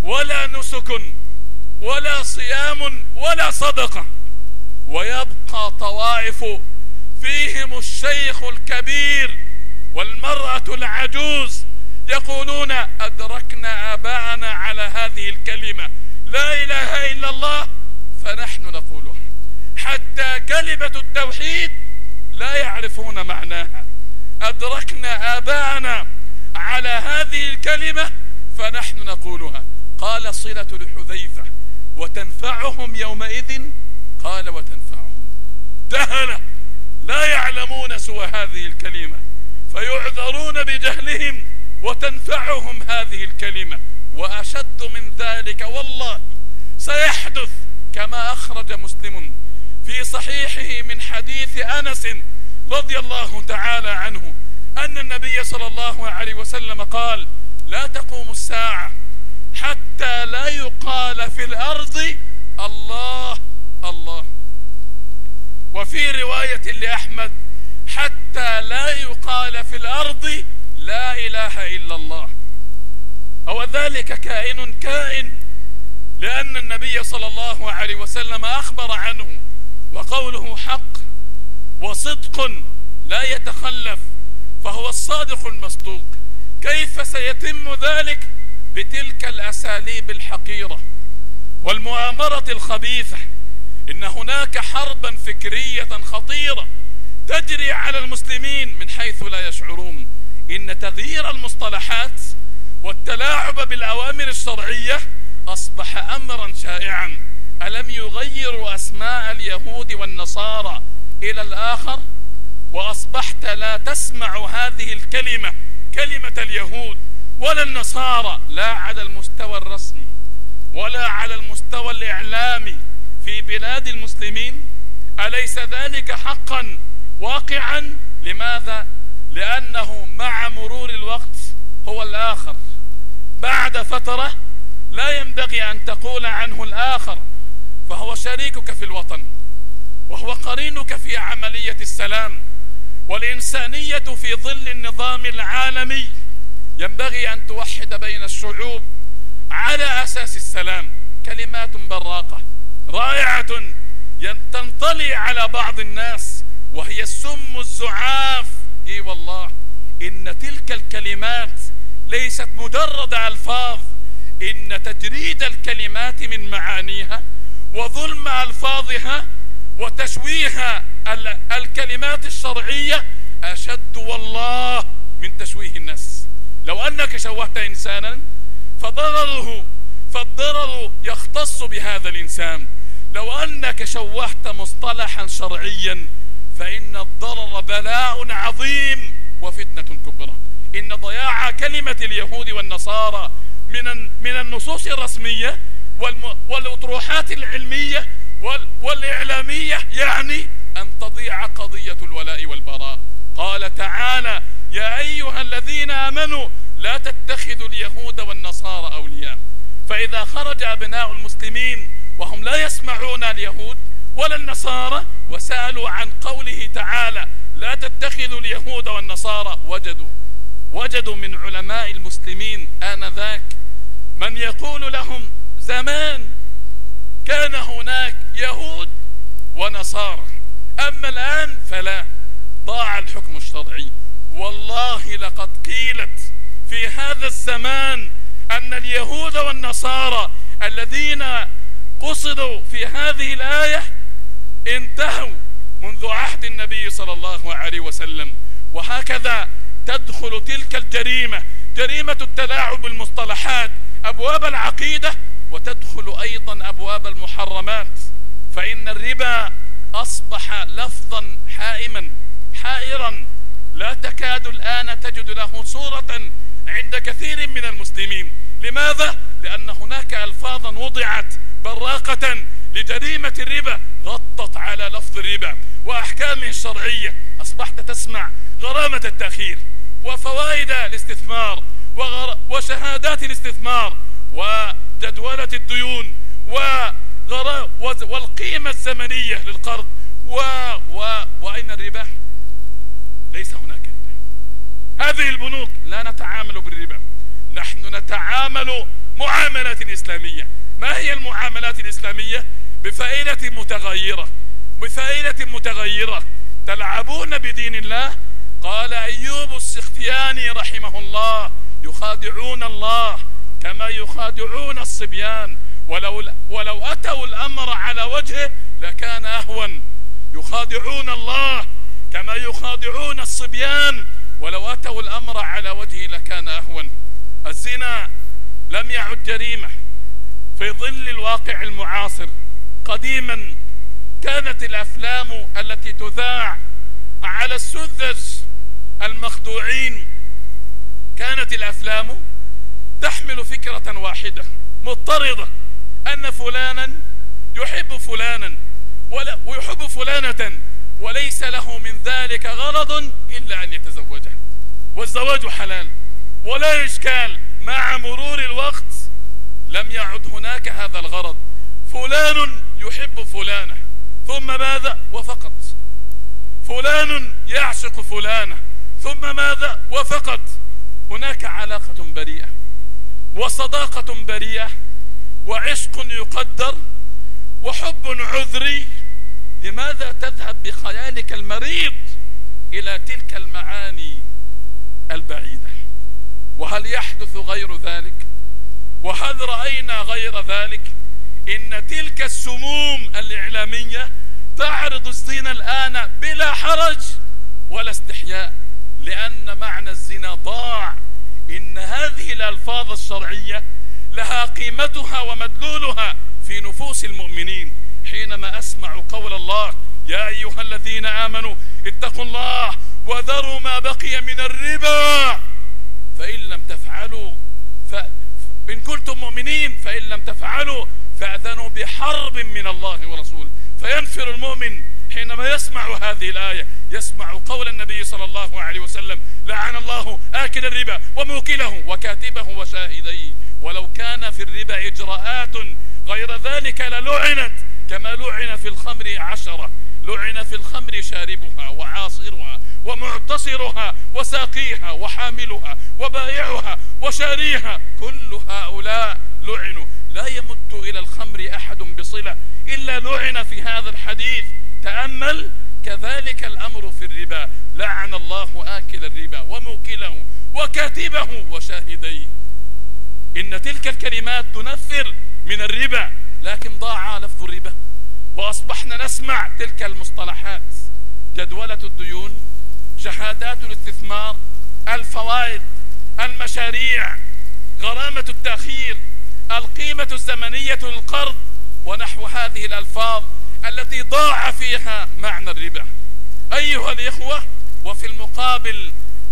ولا نسك ولا صيام ولا صدقة. ويبقى طوائف فيهم الشيخ الكبير والمرأة العجوز يقولون أدركنا آباءنا على هذه الكلمة. لا إله إلا الله فنحن نقولها. حتى كلمة التوحيد لا يعرفون معناها. أدركنا آباءنا على هذه الكلمة فنحن نقولها. قال صلة لحذيفة وتنفعهم يومئذ قال وتنفعهم. دهنة لا يعلمون سوى هذه الكلمة. فيعذرون بجهلهم وتنفعهم هذه الكلمة. وأشد من ذلك والله سيحدث كما أخرج مسلم في صحيحه من حديث أنس رضي الله تعالى عنه أن النبي صلى الله عليه وسلم قال لا تقوم الساعة حتى لا يقال في الأرض الله الله. وفي رواية لأحمد حتى لا يقال في الأرض لا إله إلا الله. أو ذلك كائن كائن لأن النبي صلى الله عليه وسلم أخبر عنه وقوله حق وصدق لا يتخلف فهو الصادق المصدوق. كيف سيتم ذلك؟ بتلك الأساليب الحقيرة والمؤامرة الخبيثة. إن هناك حربا فكرية خطيرة تجري على المسلمين من حيث لا يشعرون. إن تغيير المصطلحات والتلاعب بالأوامر الشرعية أصبح أمرا شائعا. ألم يغيروا أسماء اليهود والنصارى إلى الآخر؟ وأصبحت لا تسمع هذه الكلمة كلمة اليهود ولا النصارى لا على المستوى الرسمي ولا على المستوى الإعلامي. في بلاد المسلمين أليس ذلك حقا واقعا؟ لماذا؟ لأنه مع مرور الوقت هو الآخر. بعد فترة لا ينبغي أن تقول عنه الآخر فهو شريكك في الوطن وهو قرينك في عملية السلام والإنسانية في ظل النظام العالمي. ينبغي أن توحد بين الشعوب على أساس السلام. كلمات براقة. رائعة تنطلي على بعض الناس وهي السم الزعاف. إي والله إن تلك الكلمات ليست مجرد ألفاظ إن تجريد الكلمات من معانيها وظلم ألفاظها وتشويه الكلمات الشرعية أشد والله من تشويه الناس. لو أنك شوهت إنسانا فضرره فالضرر يختص بهذا الإنسان. لو أنك شوهت مصطلحا شرعيا فإن الضرر بلاء عظيم وفتنة كبرى. إن ضياع كلمة اليهود والنصارى من من النصوص الرسمية والأطروحات العلمية والإعلامية يعني أن تضيع قضية الولاء والبراء. قال تعالى يا أيها الذين آمنوا لا تتخذوا اليهود والنصارى أولياء. فإذا خرج أبناء المسلمين وهم لا يسمعون اليهود ولا النصارى وسألوا عن قوله تعالى لا تتخذوا اليهود والنصارى وجدوا وجدوا من علماء المسلمين آنذاك من يقول لهم زمان كان هناك يهود ونصارى أما الآن فلا ضاع الحكم الشرعي. والله لقد قيلت في هذا الزمان أن اليهود والنصارى الذين قصدوا في هذه الآية انتهوا منذ عهد النبي صلى الله عليه وسلم. وهكذا تدخل تلك الجريمة جريمة التلاعب بالمصطلحات أبواب العقيدة وتدخل أيضا أبواب المحرمات. فإن الربا أصبح لفظا حائما حائرا. لا تكاد الآن تجد له صورة كثير من المسلمين. لماذا؟ لأن هناك ألفاظا وضعت براقة لجريمة الربا غطت على لفظ الربا. وأحكامه الشرعية أصبحت تسمع غرامة التأخير وفوائد الاستثمار وشهادات الاستثمار وجدولة الديون والقيمة الزمنية للقرض و... و... وأين الربا؟ ليس هناك. هذه البنوك لا نتعامل بالربا. نحن نتعامل معاملات إسلامية. ما هي المعاملات الإسلامية؟ بفائدة متغيرة. بفائدة متغيرة. تلعبون بدين الله؟ قال أيوب السختياني رحمه الله يخادعون الله كما يخادعون الصبيان. ولو, ولو أتوا الأمر على وجهه لكان أهون. يخادعون الله كما يخادعون الصبيان. ولو أتوا الأمر على وجهه لكان أهون. الزنا لم يعد جريمة. في ظل الواقع المعاصر قديما كانت الأفلام التي تذاع على السذج المخدوعين كانت الأفلام تحمل فكرة واحدة مضطردة أن فلانا يحب فلانا ويحب فلانة وليس له من ذلك غرض إلا أن يتزوجها. والزواج حلال. ولا إشكال. مع مرور الوقت لم يعد هناك هذا الغرض. فلان يحب فلانة ثم ماذا؟ وفقط. فلان يعشق فلانة ثم ماذا؟ وفقط. هناك علاقة بريئة وصداقة بريئة وعشق يقدر وحب عذري. لماذا تذهب بخيالك المريض إلى تلك المعاني؟ البعيدة. وهل يحدث غير ذلك؟ وهل رأينا غير ذلك؟ إن تلك السموم الإعلامية تعرض الزنا الآن بلا حرج ولا استحياء لأن معنى الزنا ضاع. إن هذه الألفاظ الشرعية لها قيمتها ومدلولها في نفوس المؤمنين. حينما أسمع قول الله يا أيها الذين آمنوا اتقوا الله وذروا ما بقي من الربا. فإن لم تفعلوا فإن كنتم مؤمنين فإن لم تفعلوا فأذنوا بحرب من الله ورسوله فينفر المؤمن حينما يسمع هذه الآية يسمع قول النبي صلى الله عليه وسلم لعن الله آكل الربا وموكله وكاتبه وشاهديه. ولو كان في الربا إجراءات غير ذلك للعنت كما لعن في الخمر عشرة. لعن في الخمر شاربها وعاصرها. ومعتصرها وساقيها وحاملها وبائعها وشاريها كل هؤلاء لعنوا. لا يمت إلى الخمر أحد بصلة إلا لعن في هذا الحديث. تأمل كذلك الأمر في الربا. لعن الله آكل الربا وموكله وكاتبه وشاهديه. إن تلك الكلمات تنفر من الربا لكن ضاع لفظ الربا. وأصبحنا نسمع تلك المصطلحات. جدولة الديون شهادات الاستثمار الفوائد المشاريع غرامة التأخير القيمة الزمنية للقرض ونحو هذه الألفاظ التي ضاع فيها معنى الربا. أيها الإخوة وفي المقابل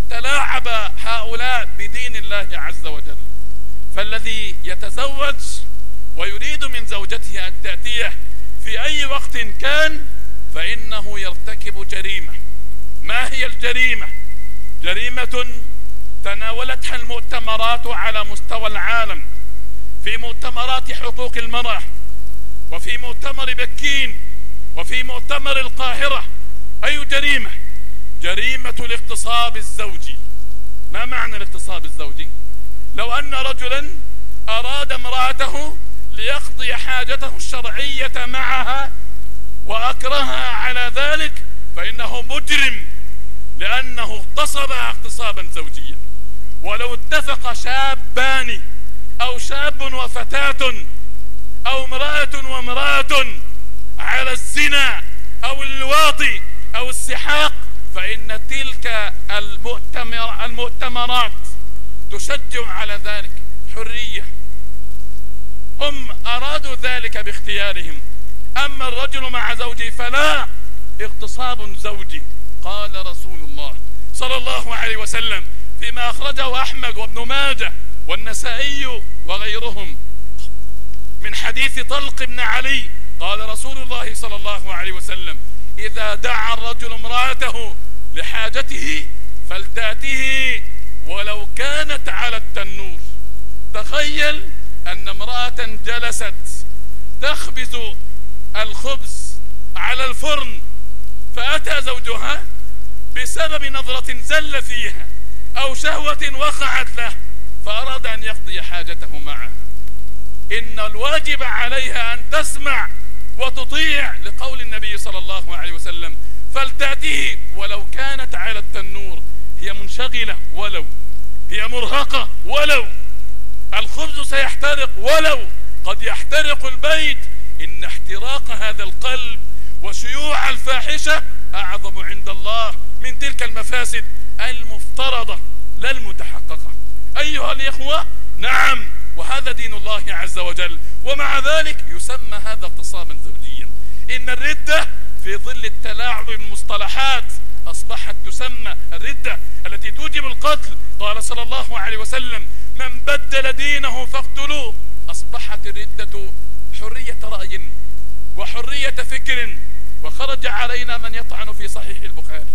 تلاعب هؤلاء بدين الله عز وجل. فالذي يتزوج ويريد من زوجته أن تأتيه في أي وقت كان فإنه يرتكب جريمة. ما هي الجريمة؟ جريمة تناولتها المؤتمرات على مستوى العالم. في مؤتمرات حقوق المرأة وفي مؤتمر بكين وفي مؤتمر القاهرة. أي جريمة؟ جريمة الاغتصاب الزوجي. ما معنى الاغتصاب الزوجي؟ لو أن رجلا أراد امرأته ليقضي حاجته الشرعية معها وأكرهها على ذلك فإنه مجرم. لأنه اغتصبها اغتصابا زوجيا. ولو اتفق شابان أو شاب وفتاة أو امرأة وامرأة على الزنا أو الواطي أو السحاق فإن تلك المؤتمر المؤتمرات تشجع على ذلك حرية. هم أرادوا ذلك باختيارهم. أما الرجل مع زوجه فلا اغتصاب زوجي. قال رسول الله صلى الله عليه وسلم فيما أخرجه أحمد وابن ماجه والنسائي وغيرهم من حديث طلق بن علي قال رسول الله صلى الله عليه وسلم إذا دعا الرجل امرأته لحاجته فلتأته ولو كانت على التنور. تخيل أن امرأة جلست تخبز الخبز على الفرن فأتى زوجها بسبب نظرة زل فيها أو شهوة وقعت له فأراد أن يقضي حاجته معها. إن الواجب عليها أن تسمع وتطيع لقول النبي صلى الله عليه وسلم فلتأته ولو كانت على التنور. هي منشغلة ولو هي مرهقة ولو الخبز سيحترق ولو قد يحترق البيت. إن احتراق هذا القلب وشيوع الفاحشة أعظم عند الله من تلك المفاسد المفترضة لا المتحققة. أيها الإخوة نعم وهذا دين الله عز وجل ومع ذلك يسمى هذا اغتصابا زوجيا. إن الردة في ظل التلاعب بالمصطلحات أصبحت تسمى الردة التي توجب القتل. قال صلى الله عليه وسلم من بدل دينه فاقتلوه. أصبحت الردة حرية رأي. وحرية فكر وخرج علينا من يطعن في صحيح البخاري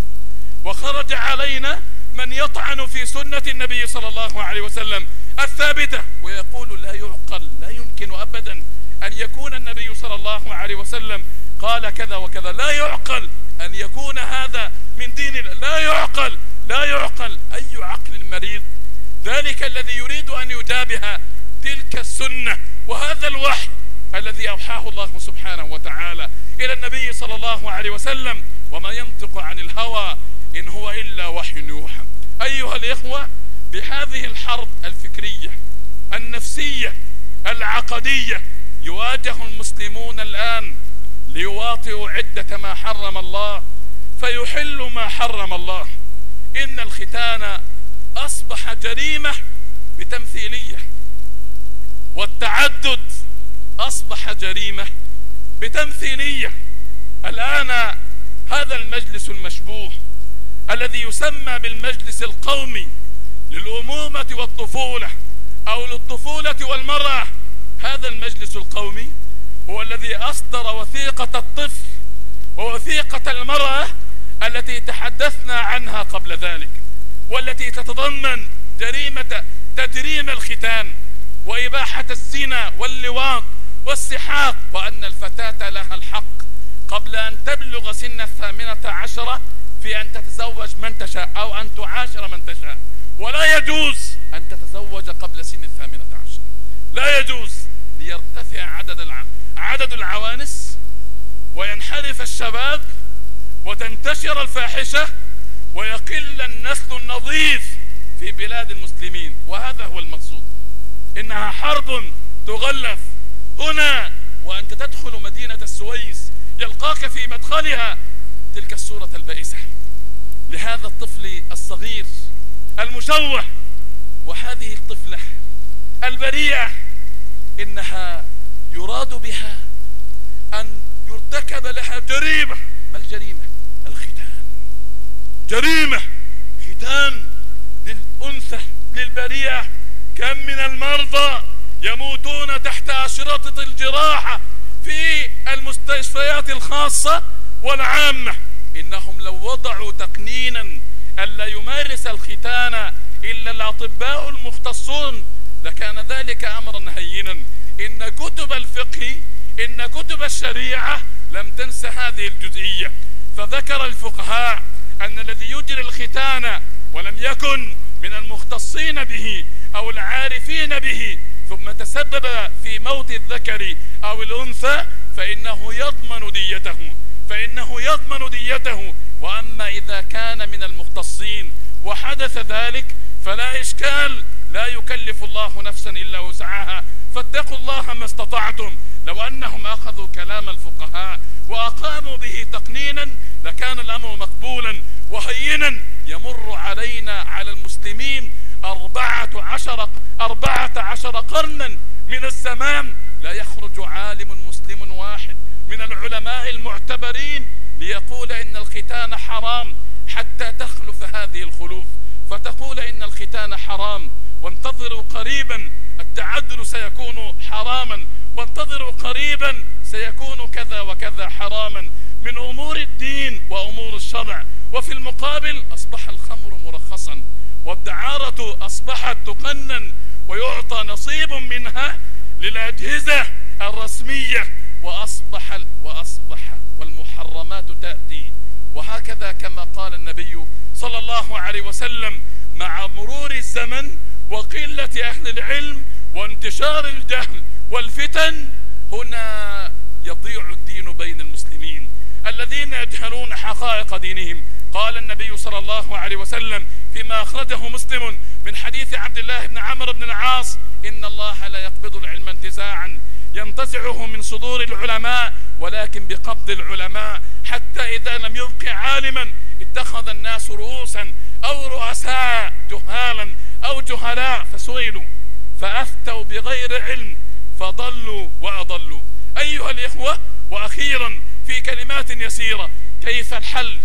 وخرج علينا من يطعن في سنة النبي صلى الله عليه وسلم الثابتة ويقول لا يعقل لا يمكن أبدا أن يكون النبي صلى الله عليه وسلم قال كذا وكذا لا يعقل أن يكون هذا من دين لا يعقل لا يعقل أي عقل مريض؟ ذلك الذي يريد أن يجابه تلك السنة وهذا الوحي الذي أوحاه الله سبحانه وتعالى إلى النبي صلى الله عليه وسلم وما ينطق عن الهوى إن هو إلا وحي يوحى. أيها الإخوة بهذه الحرب الفكرية النفسية العقدية يواجه المسلمون الآن ليواطئوا عدة ما حرم الله فيحلوا ما حرم الله. إن الختان أصبح جريمة بتمثيلية والتعدد أصبح جريمة بتمثيلية. الآن هذا المجلس المشبوه الذي يسمى بالمجلس القومي للأمومة والطفولة أو للطفولة والمرأة هذا المجلس القومي هو الذي أصدر وثيقة الطفل ووثيقة المرأة التي تحدثنا عنها قبل ذلك والتي تتضمن جريمة تجريم الختان وإباحة الزنا واللواط والسحاق وأن الفتاة لها الحق. قبل أن تبلغ سن الثامنة عشرة في أن تتزوج من تشاء أو أن تعاشر من تشاء. ولا يجوز أن تتزوج قبل سن الثامنة عشر لا يجوز ليرتفع عدد الع... عدد العوانس وينحرف الشباب وتنتشر الفاحشة ويقل النسل النظيف في بلاد المسلمين. وهذا هو المقصود. إنها حرب تغلف هنا وأنت تدخل مدينة السويس يلقاك في مدخلها. تلك الصورة البائسة لهذا الطفل الصغير المشوه وهذه الطفلة البريئة إنها يراد بها أن يرتكب لها جريمة. ما الجريمة؟ الختان. جريمة ختان للأنثى للبريئة. كم من المرضى يموتون تحت أشرطة الجراحة في المستشفيات الخاصة والعامة. إنهم لو وضعوا تقنينا ألا يمارس الختان إلا الأطباء المختصون لكان ذلك أمرا هينا. إن كتب الفقه إن كتب الشريعة لم تنس هذه الجزئية. فذكر الفقهاء أن الذي يجري الختان ولم يكن من المختصين به أو العارفين به ثم تسبب في موت الذكر أو الأنثى فإنه يضمن ديته فإنه يضمن ديته. وأما إذا كان من المختصين وحدث ذلك فلا إشكال لا يكلف الله نفسا إلا وسعها. فاتقوا الله ما استطعتم. لو أنهم أخذوا كلام الفقهاء وأقاموا به تقنينا لكان الأمر مقبولا وهينا يمر علينا على المسلمين أربعة عشر, أربعة عشر قرنا من الزمان. لا يخرج عالم مسلم واحد من العلماء المعتبرين ليقول إن الختان حرام حتى تخلف هذه الخلوف. فتقول إن الختان حرام. وانتظروا قريبا. التعدل سيكون حراما. وانتظروا قريبا. سيكون كذا وكذا حراما من أمور الدين وأمور الشرع. وفي المقابل أصبح الخمر مرخصا والدعارة أصبحت تقنن ويعطى نصيب منها للأجهزة الرسمية. وأصبح وأصبح والمحرمات تأتي. وهكذا كما قال النبي صلى الله عليه وسلم مع مرور الزمن وقلة أهل العلم وانتشار الجهل والفتن هنا يضيع الدين بين المسلمين الذين يجهلون حقائق دينهم. قال النبي صلى الله عليه وسلم فيما أخرجه مسلم من حديث عبد الله بن عمرو بن العاص إن الله لا يقبض العلم انتزاعا ينتزعه من صدور العلماء ولكن بقبض العلماء حتى إذا لم يبق عالما اتخذ الناس رؤوسا أو رؤساء جهالا أو جهلاء فسئلوا فأفتوا بغير علم فضلوا وأضلوا. أيها الإخوة وأخيرا في كلمات يسيرة كيف الحل؟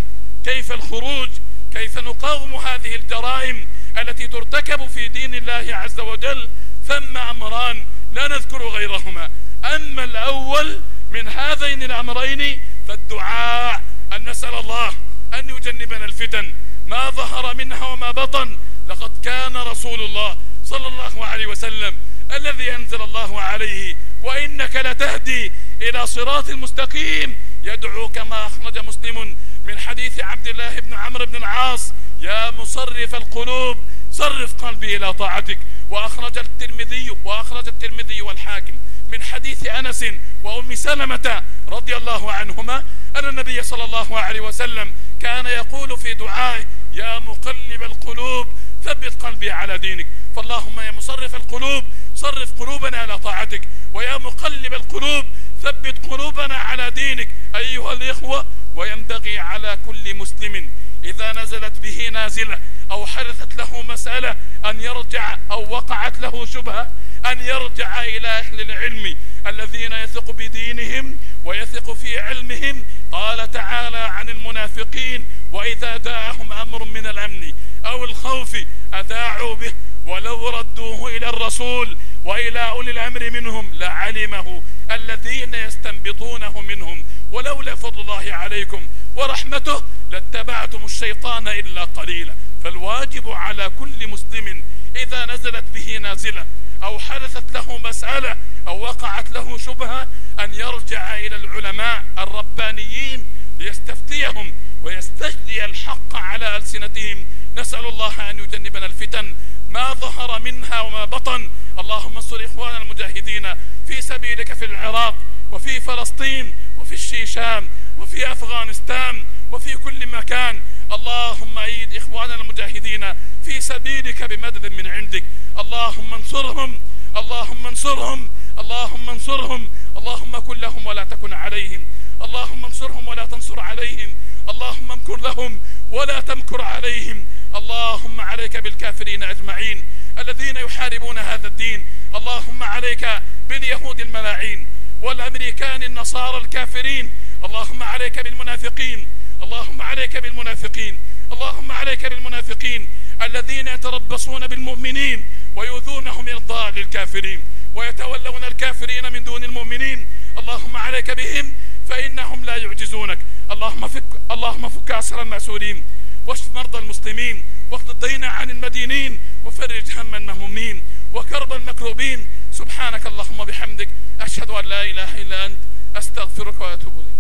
كيف الخروج؟ كيف نقاوم هذه الجرائم التي ترتكب في دين الله عز وجل؟ ثم أمران لا نذكر غيرهما. أما الأول من هذين الأمرين فالدعاء أن نسأل الله أن يجنبنا الفتن. ما ظهر منها وما بطن لقد كان رسول الله صلى الله عليه وسلم الذي أنزل الله عليه وإنك لتهدي إلى صراط المستقيم. يدعو كما أخرج مسلم من حديث عبد الله بن عمرو بن العاص يا مصرف القلوب صرف قلبي إلى طاعتك. وأخرج الترمذي وأخرج الترمذي والحاكم من حديث أنس وأم سلمة رضي الله عنهما أن النبي صلى الله عليه وسلم كان يقول في دعائه يا مقلب القلوب ثبت قلبي على دينك. فاللهم يا مصرف القلوب صرف قلوبنا إلى طاعتك. ويا مقلب القلوب ثبت قلوبنا على دينك. أيها الإخوة وينبغي على كل مسلم إذا نزلت به نازلة أو حدثت له مسألة أن يرجع أو وقعت له شبهة أن يرجع إلى أهل العلم الذين يثق بدينهم ويثق في علمهم. قال تعالى عن المنافقين وإذا جاءهم أمر من الأمن أو الخوف أذاعوا به ولو ردوه إلى الرسول. وإلى أولي الأمر منهم لعلمه الذين يستنبطونه منهم. ولولا فضل الله عليكم ورحمته لاتبعتم الشيطان إلا قليلا. فالواجب على كل مسلم إذا نزلت به نازلة أو حدثت له مسألة أو وقعت له شبهة أن يرجع إلى العلماء الربانيين ليستفتيهم ويستجدي الحق على ألسنتهم. نسأل الله أن يجنبنا الفتن ما ظهر منها وما بطن. اللهم انصر إخواننا المجاهدين في سبيلك في العراق وفي فلسطين وفي الشيشان وفي أفغانستان وفي كل مكان. اللهم أيد إخواننا المجاهدين في سبيلك بمدد من عندك. اللهم انصرهم. اللهم انصرهم. اللهم انصرهم. اللهم كن لهم ولا تكن عليهم. اللهم انصرهم ولا تنصر عليهم. اللهم امكر لهم ولا تمكر عليهم. اللهم عليك بالكافرين أجمعين الذين يحاربون هذا الدين. اللهم عليك باليهود الملاعين والأمريكان النصارى الكافرين. اللهم عليك بالمنافقين. اللهم عليك بالمنافقين. اللهم عليك بالمنافقين الذين يتربصون بالمؤمنين ويؤذونهم إرضاء للكافرين ويتولون الكافرين من دون المؤمنين. اللهم عليك بهم فإنهم لا يعجزونك. اللهم فك اللهم فك أسر المأسورين. واشف مرضى المسلمين. واقض الدين عن المدينين. وفرج هم المهمومين. وكرب المكروبين. سبحانك اللهم بحمدك أشهد أن لا إله إلا أنت. أستغفرك وأتوب إليك.